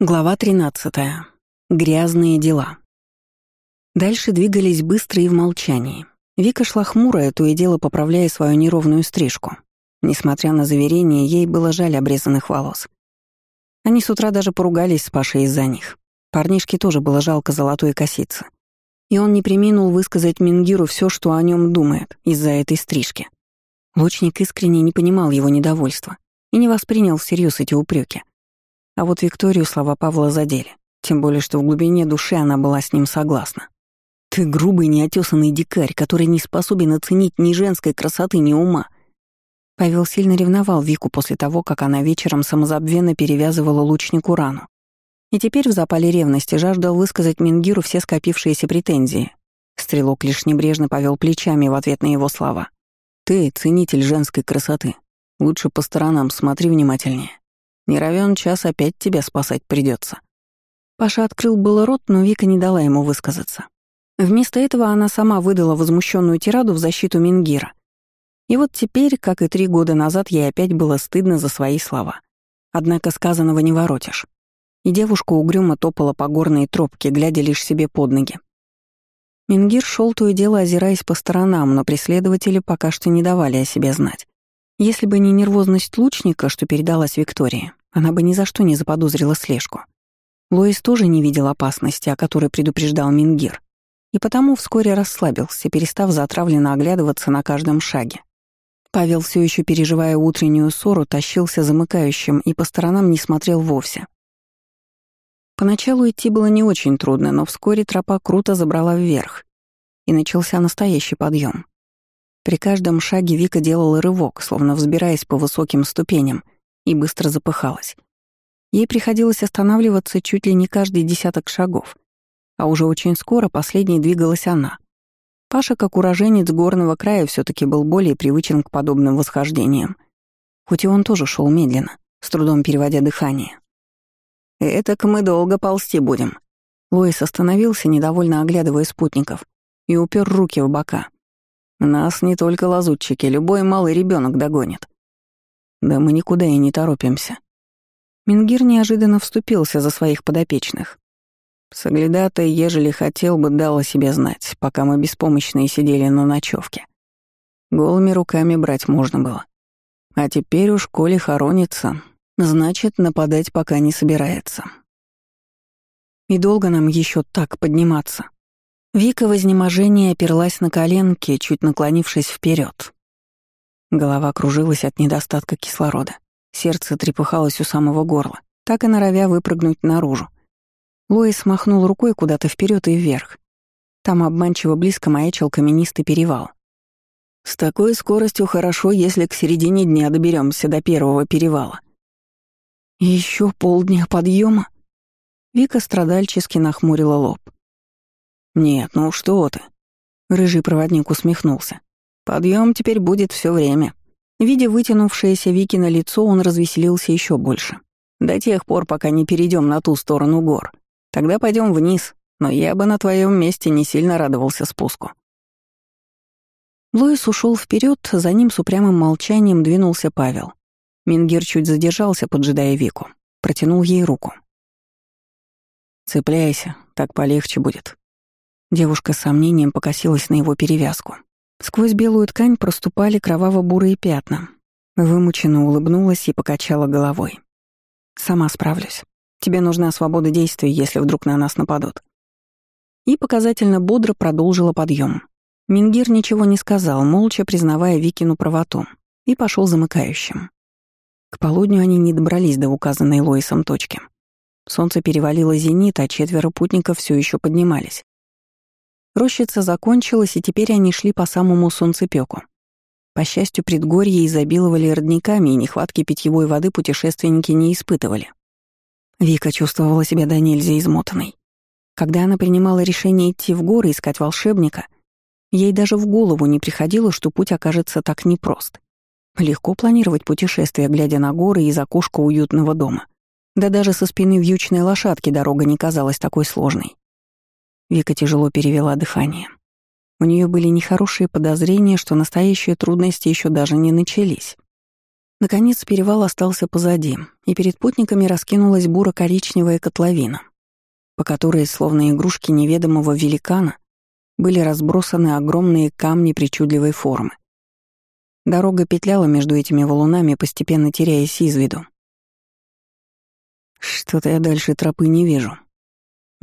Глава 13. Грязные дела. Дальше двигались быстро и в молчании. Вика шла хмурая, то и дело поправляя свою неровную стрижку. Несмотря на заверение, ей было жаль обрезанных волос. Они с утра даже поругались с Пашей из-за них. Парнишке тоже было жалко золотой косицы. И он не приминул высказать Мингиру все, что о нем думает из-за этой стрижки. Лучник искренне не понимал его недовольства и не воспринял всерьез эти упреки. А вот Викторию слова Павла задели, тем более что в глубине души она была с ним согласна. «Ты грубый, неотесанный дикарь, который не способен оценить ни женской красоты, ни ума». Павел сильно ревновал Вику после того, как она вечером самозабвенно перевязывала лучнику рану. И теперь в запале ревности жаждал высказать Мингиру все скопившиеся претензии. Стрелок лишь небрежно повел плечами в ответ на его слова. «Ты — ценитель женской красоты. Лучше по сторонам смотри внимательнее. Не равен час опять тебя спасать придется. Паша открыл было рот, но Вика не дала ему высказаться. Вместо этого она сама выдала возмущенную тираду в защиту Мингира. И вот теперь, как и три года назад, ей опять было стыдно за свои слова. Однако сказанного не воротишь. И девушка угрюмо топала по горной тропке, глядя лишь себе под ноги. Мингир шел то и дело, озираясь по сторонам, но преследователи пока что не давали о себе знать. Если бы не нервозность лучника, что передалась Виктории, она бы ни за что не заподозрила слежку. Лоис тоже не видел опасности, о которой предупреждал Мингир, и потому вскоре расслабился, перестав затравленно оглядываться на каждом шаге. Павел, все еще переживая утреннюю ссору, тащился замыкающим и по сторонам не смотрел вовсе. Поначалу идти было не очень трудно, но вскоре тропа круто забрала вверх, и начался настоящий подъем. При каждом шаге Вика делала рывок, словно взбираясь по высоким ступеням, и быстро запыхалась. Ей приходилось останавливаться чуть ли не каждый десяток шагов, а уже очень скоро последней двигалась она. Паша, как уроженец горного края, все таки был более привычен к подобным восхождениям. Хоть и он тоже шел медленно, с трудом переводя дыхание. «Этак мы долго ползти будем». Лоис остановился, недовольно оглядывая спутников, и упер руки в бока. Нас не только лазутчики, любой малый ребенок догонит. Да мы никуда и не торопимся. Мингир неожиданно вступился за своих подопечных. Соглядатай, ежели хотел бы, дал о себе знать, пока мы беспомощные сидели на ночевке. Голыми руками брать можно было. А теперь уж, коли хоронится, значит, нападать пока не собирается. И долго нам еще так подниматься? Вика в оперлась на коленки, чуть наклонившись вперед. Голова кружилась от недостатка кислорода. Сердце трепыхалось у самого горла, так и норовя выпрыгнуть наружу. Лоис махнул рукой куда-то вперед и вверх. Там обманчиво близко маячил каменистый перевал. «С такой скоростью хорошо, если к середине дня доберемся до первого перевала». Еще полдня подъема. Вика страдальчески нахмурила лоб. «Нет, ну что ты?» Рыжий проводник усмехнулся. Подъем теперь будет все время». Видя вытянувшееся Вики на лицо, он развеселился еще больше. «До тех пор, пока не перейдем на ту сторону гор. Тогда пойдем вниз, но я бы на твоем месте не сильно радовался спуску». Лоис ушел вперед, за ним с упрямым молчанием двинулся Павел. Мингер чуть задержался, поджидая Вику. Протянул ей руку. «Цепляйся, так полегче будет», Девушка с сомнением покосилась на его перевязку. Сквозь белую ткань проступали кроваво-бурые пятна. Вымученно улыбнулась и покачала головой. «Сама справлюсь. Тебе нужна свобода действий, если вдруг на нас нападут». И показательно бодро продолжила подъем. Мингир ничего не сказал, молча признавая Викину правоту, и пошел замыкающим. К полудню они не добрались до указанной Лоисом точки. Солнце перевалило зенит, а четверо путников все еще поднимались. Рощица закончилась, и теперь они шли по самому солнцепёку. По счастью, предгорье изобиловали родниками, и нехватки питьевой воды путешественники не испытывали. Вика чувствовала себя до нельзя измотанной. Когда она принимала решение идти в горы искать волшебника, ей даже в голову не приходило, что путь окажется так непрост. Легко планировать путешествие, глядя на горы из окошка уютного дома. Да даже со спины вьючной лошадки дорога не казалась такой сложной. Вика тяжело перевела дыхание. У нее были нехорошие подозрения, что настоящие трудности еще даже не начались. Наконец перевал остался позади, и перед путниками раскинулась буро-коричневая котловина, по которой, словно игрушки неведомого великана, были разбросаны огромные камни причудливой формы. Дорога петляла между этими валунами, постепенно теряясь из виду. «Что-то я дальше тропы не вижу».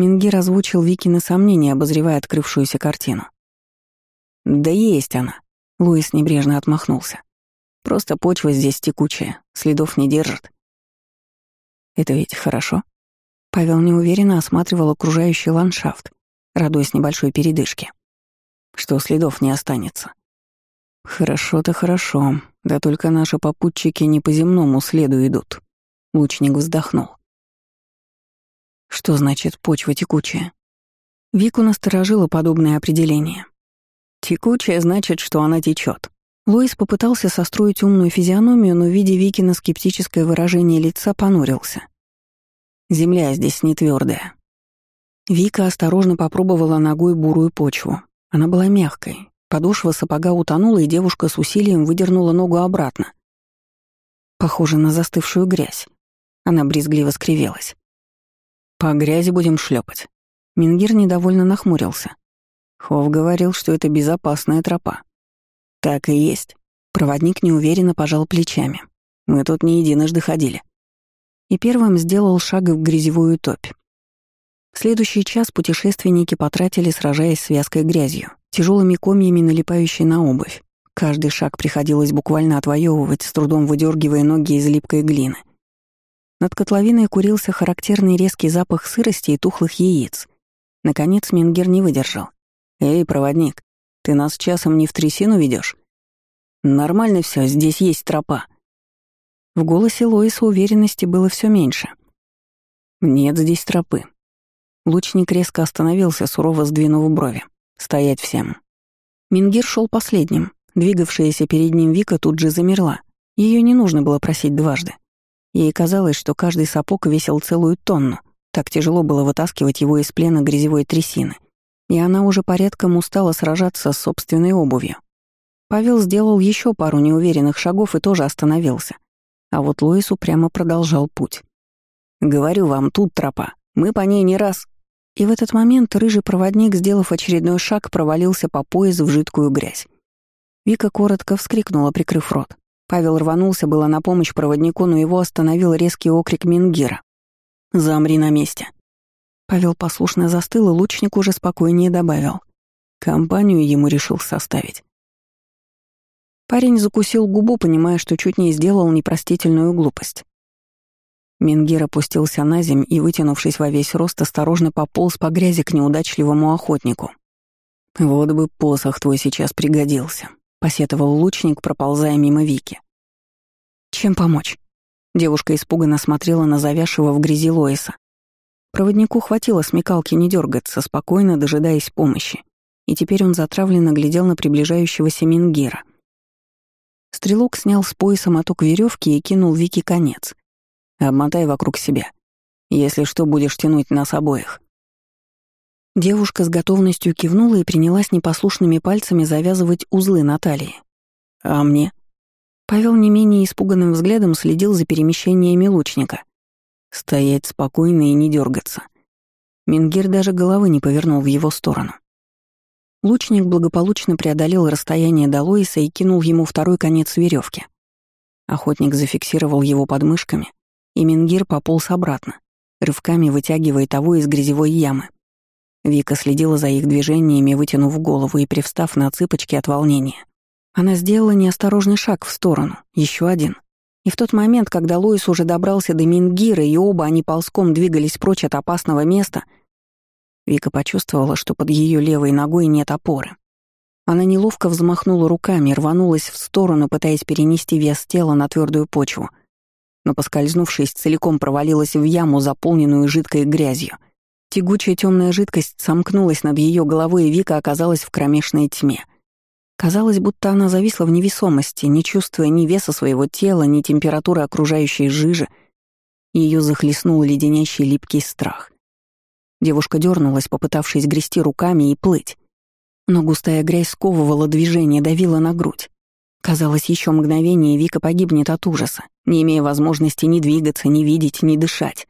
Мингир озвучил Викины сомнения, обозревая открывшуюся картину. «Да есть она», — Луис небрежно отмахнулся. «Просто почва здесь текучая, следов не держит». «Это ведь хорошо?» Павел неуверенно осматривал окружающий ландшафт, радуясь небольшой передышке. «Что следов не останется?» «Хорошо-то хорошо, да только наши попутчики не по земному следу идут», — лучник вздохнул. «Что значит почва текучая?» Вику насторожило подобное определение. «Текучая значит, что она течет. Лоис попытался состроить умную физиономию, но, видя Викина скептическое выражение лица, понурился. «Земля здесь не твердая. Вика осторожно попробовала ногой бурую почву. Она была мягкой, Подошва сапога утонула, и девушка с усилием выдернула ногу обратно. Похоже на застывшую грязь. Она брезгливо скривилась. «По грязи будем шлепать. Мингир недовольно нахмурился. Хов говорил, что это безопасная тропа. «Так и есть». Проводник неуверенно пожал плечами. «Мы тут не единожды ходили». И первым сделал шаг в грязевую топь. Следующий час путешественники потратили, сражаясь с вязкой грязью тяжелыми комьями налипающей на обувь. Каждый шаг приходилось буквально отвоевывать, с трудом выдергивая ноги из липкой глины. Над котловиной курился характерный резкий запах сырости и тухлых яиц. Наконец Мингер не выдержал. «Эй, проводник, ты нас часом не в трясину ведешь? Нормально все, здесь есть тропа». В голосе Лоиса уверенности было все меньше. «Нет здесь тропы». Лучник резко остановился, сурово сдвинув брови. Стоять всем. Мингир шел последним. Двигавшаяся перед ним Вика тут же замерла. Ее не нужно было просить дважды. Ей казалось, что каждый сапог весил целую тонну. Так тяжело было вытаскивать его из плена грязевой трясины. И она уже порядком устала сражаться с собственной обувью. Павел сделал еще пару неуверенных шагов и тоже остановился. А вот Лоис упрямо продолжал путь. «Говорю вам, тут тропа. Мы по ней не раз...» И в этот момент рыжий проводник, сделав очередной шаг, провалился по пояс в жидкую грязь. Вика коротко вскрикнула, прикрыв рот. Павел рванулся было на помощь проводнику, но его остановил резкий окрик Мингира. «Замри на месте». Павел послушно застыл, и лучник уже спокойнее добавил. Компанию ему решил составить. Парень закусил губу, понимая, что чуть не сделал непростительную глупость. Мингир опустился на земь и, вытянувшись во весь рост, осторожно пополз по грязи к неудачливому охотнику. «Вот бы посох твой сейчас пригодился», — посетовал лучник, проползая мимо Вики. «Чем помочь?» Девушка испуганно смотрела на завязшего в грязи Лоиса. Проводнику хватило смекалки не дергаться, спокойно дожидаясь помощи, и теперь он затравленно глядел на приближающегося Мингира. Стрелок снял с пояса моток веревки и кинул Вики конец. Обмотай вокруг себя. Если что, будешь тянуть нас обоих». Девушка с готовностью кивнула и принялась непослушными пальцами завязывать узлы на талии. «А мне?» Павел не менее испуганным взглядом следил за перемещениями лучника. Стоять спокойно и не дергаться. Мингир даже головы не повернул в его сторону. Лучник благополучно преодолел расстояние до Лоиса и кинул ему второй конец веревки. Охотник зафиксировал его подмышками, и Мингир пополз обратно, рывками вытягивая того из грязевой ямы. Вика следила за их движениями, вытянув голову и привстав на цыпочки от волнения. Она сделала неосторожный шаг в сторону, еще один. И в тот момент, когда Луис уже добрался до Мингира, и оба они ползком двигались прочь от опасного места, Вика почувствовала, что под ее левой ногой нет опоры. Она неловко взмахнула руками, рванулась в сторону, пытаясь перенести вес тела на твердую почву — но, поскользнувшись, целиком провалилась в яму, заполненную жидкой грязью. Тягучая темная жидкость сомкнулась над ее головой, и Вика оказалась в кромешной тьме. Казалось, будто она зависла в невесомости, не чувствуя ни веса своего тела, ни температуры окружающей жижи. Ее захлестнул леденящий липкий страх. Девушка дернулась, попытавшись грести руками и плыть. Но густая грязь сковывала движение, давила на грудь. Казалось, еще мгновение Вика погибнет от ужаса, не имея возможности ни двигаться, ни видеть, ни дышать.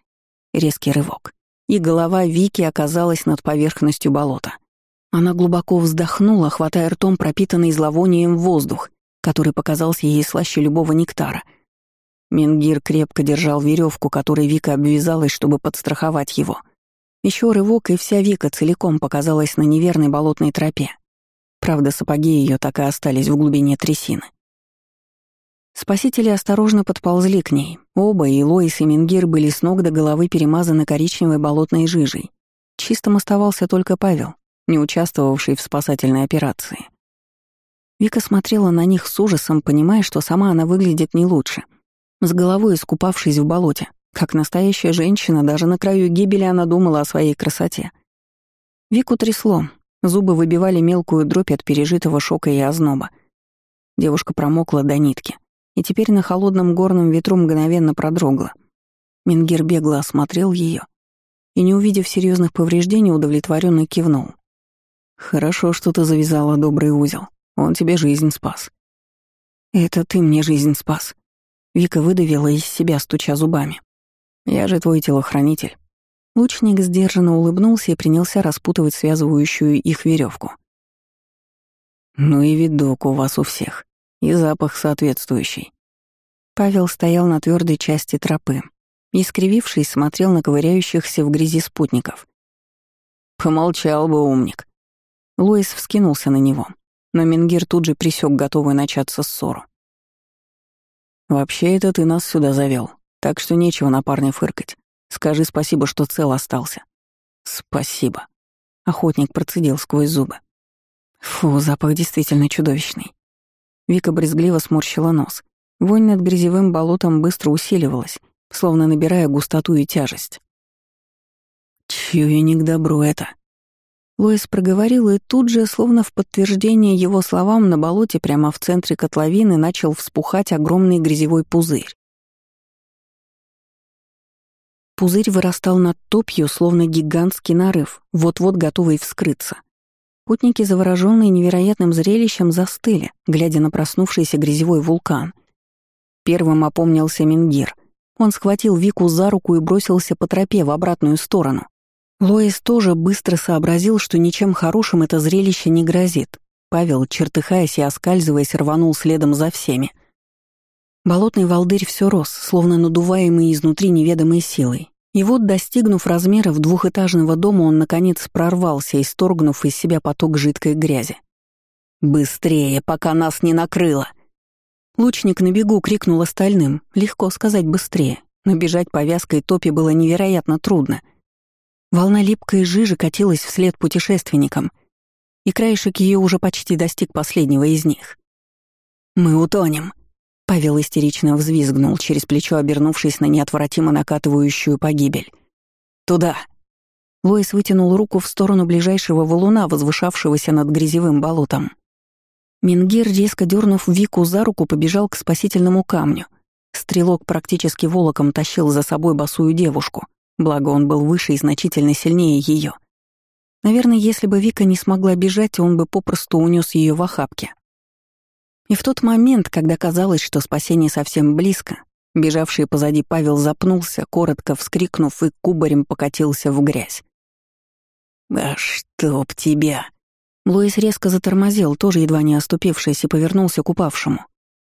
Резкий рывок. И голова Вики оказалась над поверхностью болота. Она глубоко вздохнула, хватая ртом пропитанный зловонием воздух, который показался ей слаще любого нектара. Менгир крепко держал веревку, которой Вика обвязалась, чтобы подстраховать его. Еще рывок, и вся Вика целиком показалась на неверной болотной тропе. Правда, сапоги ее так и остались в глубине трясины. Спасители осторожно подползли к ней. Оба, и Лоис, и Менгир, были с ног до головы перемазаны коричневой болотной жижей. Чистым оставался только Павел, не участвовавший в спасательной операции. Вика смотрела на них с ужасом, понимая, что сама она выглядит не лучше. С головой искупавшись в болоте, как настоящая женщина, даже на краю гибели она думала о своей красоте. Вику трясло, зубы выбивали мелкую дробь от пережитого шока и озноба. Девушка промокла до нитки, и теперь на холодном горном ветру мгновенно продрогла. Мингир бегло осмотрел ее и, не увидев серьезных повреждений, удовлетворенно кивнул. «Хорошо, что ты завязала добрый узел. Он тебе жизнь спас». «Это ты мне жизнь спас». Вика выдавила из себя, стуча зубами. «Я же твой телохранитель». Лучник сдержанно улыбнулся и принялся распутывать связывающую их веревку. «Ну и видок у вас у всех. И запах соответствующий». Павел стоял на твердой части тропы и, смотрел на ковыряющихся в грязи спутников. «Помолчал бы, умник», Луис вскинулся на него, но Менгир тут же присек готовую начаться ссору. «Вообще это ты нас сюда завел, так что нечего на парня фыркать. Скажи спасибо, что цел остался». «Спасибо», — охотник процедил сквозь зубы. Фу, запах действительно чудовищный. Вика брезгливо сморщила нос. Вонь над грязевым болотом быстро усиливалась, словно набирая густоту и тяжесть. «Чую не к добру это», Лоис проговорил, и тут же, словно в подтверждение его словам, на болоте прямо в центре котловины начал вспухать огромный грязевой пузырь. Пузырь вырастал над топью, словно гигантский нарыв, вот-вот готовый вскрыться. Путники, завороженные невероятным зрелищем, застыли, глядя на проснувшийся грязевой вулкан. Первым опомнился Мингир. Он схватил Вику за руку и бросился по тропе в обратную сторону. Лоис тоже быстро сообразил, что ничем хорошим это зрелище не грозит. Павел, чертыхаясь и оскальзываясь, рванул следом за всеми. Болотный волдырь все рос, словно надуваемый изнутри неведомой силой. И вот, достигнув размеров двухэтажного дома, он, наконец, прорвался, исторгнув из себя поток жидкой грязи. «Быстрее, пока нас не накрыло!» Лучник на бегу крикнул остальным. Легко сказать «быстрее», но бежать по вязкой топе было невероятно трудно — Волна липкой жижи катилась вслед путешественникам, и краешек ее уже почти достиг последнего из них. «Мы утонем!» — Павел истерично взвизгнул, через плечо обернувшись на неотвратимо накатывающую погибель. «Туда!» Лоис вытянул руку в сторону ближайшего валуна, возвышавшегося над грязевым болотом. Мингир, резко дернув Вику за руку, побежал к спасительному камню. Стрелок практически волоком тащил за собой босую девушку — Благо, он был выше и значительно сильнее ее. Наверное, если бы Вика не смогла бежать, он бы попросту унес ее в охапке. И в тот момент, когда казалось, что спасение совсем близко, бежавший позади Павел запнулся, коротко вскрикнув и кубарем покатился в грязь. «А чтоб тебя!» Луис резко затормозил, тоже едва не оступившись, и повернулся к упавшему.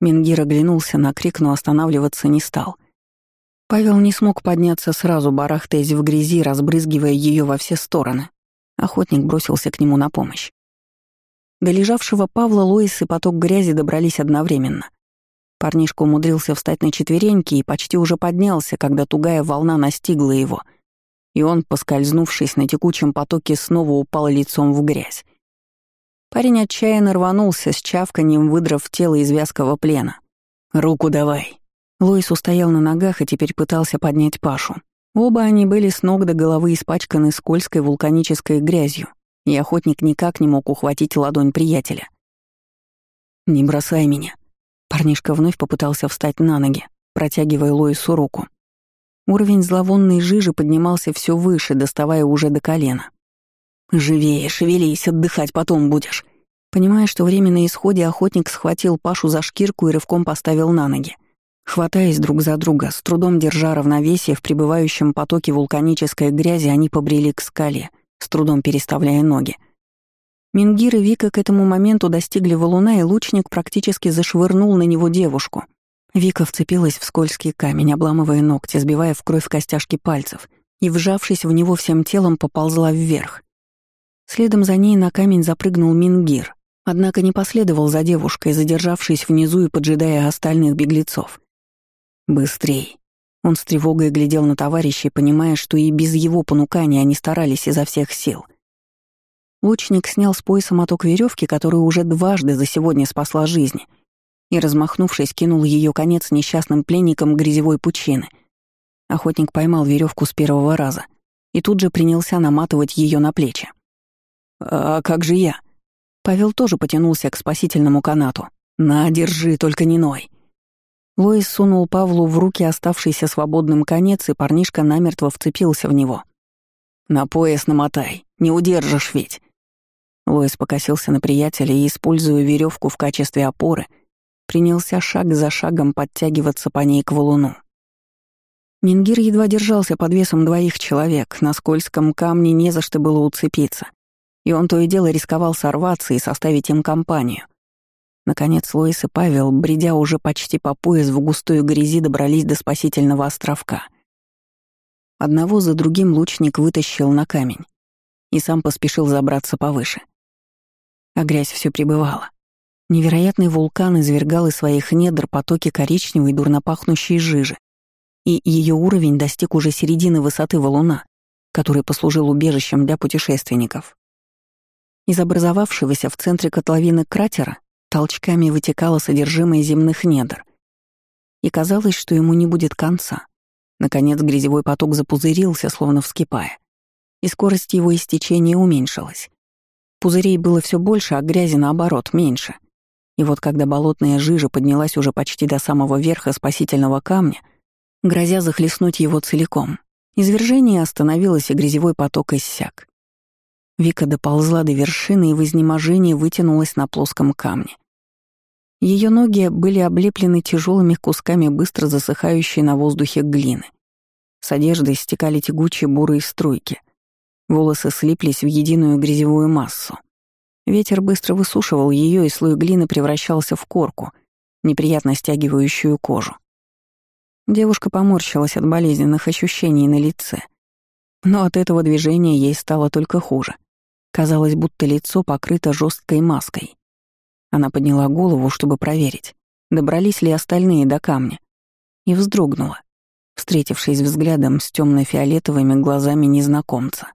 Мингир оглянулся на крик, но останавливаться не стал. Павел не смог подняться сразу, барахтаясь в грязи, разбрызгивая ее во все стороны. Охотник бросился к нему на помощь. До лежавшего Павла Лоис и поток грязи добрались одновременно. Парнишка умудрился встать на четвереньки и почти уже поднялся, когда тугая волна настигла его, и он, поскользнувшись на текучем потоке, снова упал лицом в грязь. Парень отчаянно рванулся с чавканием, выдрав тело из вязкого плена. «Руку давай!» Луис устоял на ногах и теперь пытался поднять Пашу. Оба они были с ног до головы испачканы скользкой вулканической грязью, и охотник никак не мог ухватить ладонь приятеля. «Не бросай меня». Парнишка вновь попытался встать на ноги, протягивая Лоису руку. Уровень зловонной жижи поднимался все выше, доставая уже до колена. «Живее, шевелись, отдыхать потом будешь. Понимая, что время на исходе, охотник схватил Пашу за шкирку и рывком поставил на ноги. Хватаясь друг за друга, с трудом держа равновесие в пребывающем потоке вулканической грязи, они побрели к скале, с трудом переставляя ноги. Мингир и Вика к этому моменту достигли валуна, и лучник практически зашвырнул на него девушку. Вика вцепилась в скользкий камень, обламывая ногти, сбивая в кровь костяшки пальцев, и, вжавшись в него всем телом, поползла вверх. Следом за ней на камень запрыгнул Мингир, однако не последовал за девушкой, задержавшись внизу и поджидая остальных беглецов. «Быстрей!» Он с тревогой глядел на товарищей, понимая, что и без его понукания они старались изо всех сил. Лучник снял с пояса моток веревки, которая уже дважды за сегодня спасла жизнь, и, размахнувшись, кинул ее конец несчастным пленникам грязевой пучины. Охотник поймал веревку с первого раза и тут же принялся наматывать ее на плечи. «А как же я?» Павел тоже потянулся к спасительному канату. «На, держи, только не ной!» Лоис сунул Павлу в руки оставшийся свободным конец, и парнишка намертво вцепился в него. «На пояс намотай, не удержишь ведь!» Лоис покосился на приятеля и, используя веревку в качестве опоры, принялся шаг за шагом подтягиваться по ней к валуну. Мингир едва держался под весом двоих человек, на скользком камне не за что было уцепиться, и он то и дело рисковал сорваться и составить им компанию. Наконец Лоис и Павел, бредя уже почти по пояс в густой грязи, добрались до спасительного островка. Одного за другим лучник вытащил на камень и сам поспешил забраться повыше. А грязь все прибывала. Невероятный вулкан извергал из своих недр потоки коричневой дурнопахнущей жижи, и ее уровень достиг уже середины высоты валуна, который послужил убежищем для путешественников. Из образовавшегося в центре котловины кратера толчками вытекало содержимое земных недр. И казалось, что ему не будет конца. Наконец грязевой поток запузырился, словно вскипая, и скорость его истечения уменьшилась. Пузырей было все больше, а грязи, наоборот, меньше. И вот когда болотная жижа поднялась уже почти до самого верха спасительного камня, грозя захлестнуть его целиком, извержение остановилось, и грязевой поток иссяк. Вика доползла до вершины и в изнеможении вытянулась на плоском камне. Ее ноги были облеплены тяжелыми кусками быстро засыхающей на воздухе глины. С одежды стекали тягучие бурые струйки. Волосы слиплись в единую грязевую массу. Ветер быстро высушивал ее, и слой глины превращался в корку, неприятно стягивающую кожу. Девушка поморщилась от болезненных ощущений на лице. Но от этого движения ей стало только хуже. Казалось, будто лицо покрыто жесткой маской. Она подняла голову, чтобы проверить, добрались ли остальные до камня, и вздрогнула, встретившись взглядом с темно-фиолетовыми глазами незнакомца.